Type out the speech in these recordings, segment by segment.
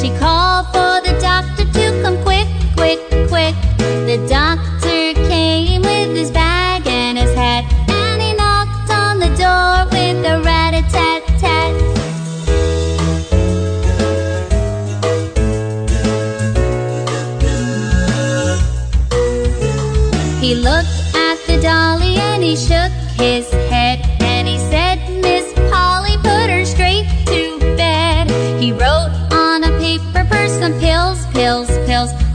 She called for the doctor to come quick, quick, quick. The doctor came with his bag and his hat, and he knocked on the door with a rat a tat tat. He looked at the dolly and he shook his head. Some pills, pills, pills.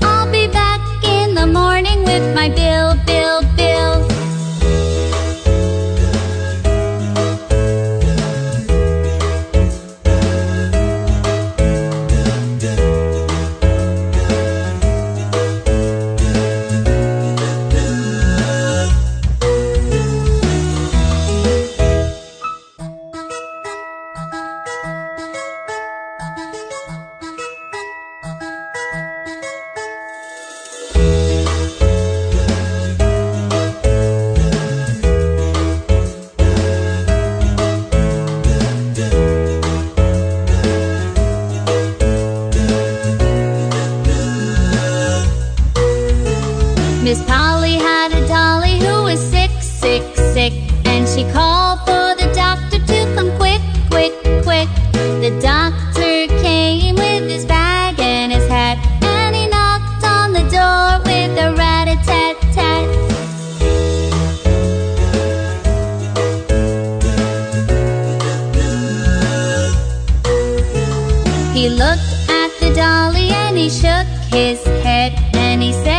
Miss Polly had a dolly who was sick, sick, sick, and she called for the doctor to come quick, quick, quick. The doctor came with his bag and his hat, and he knocked on the door with a rat-a-tat-tat. He looked at the dolly and he shook his head and he said,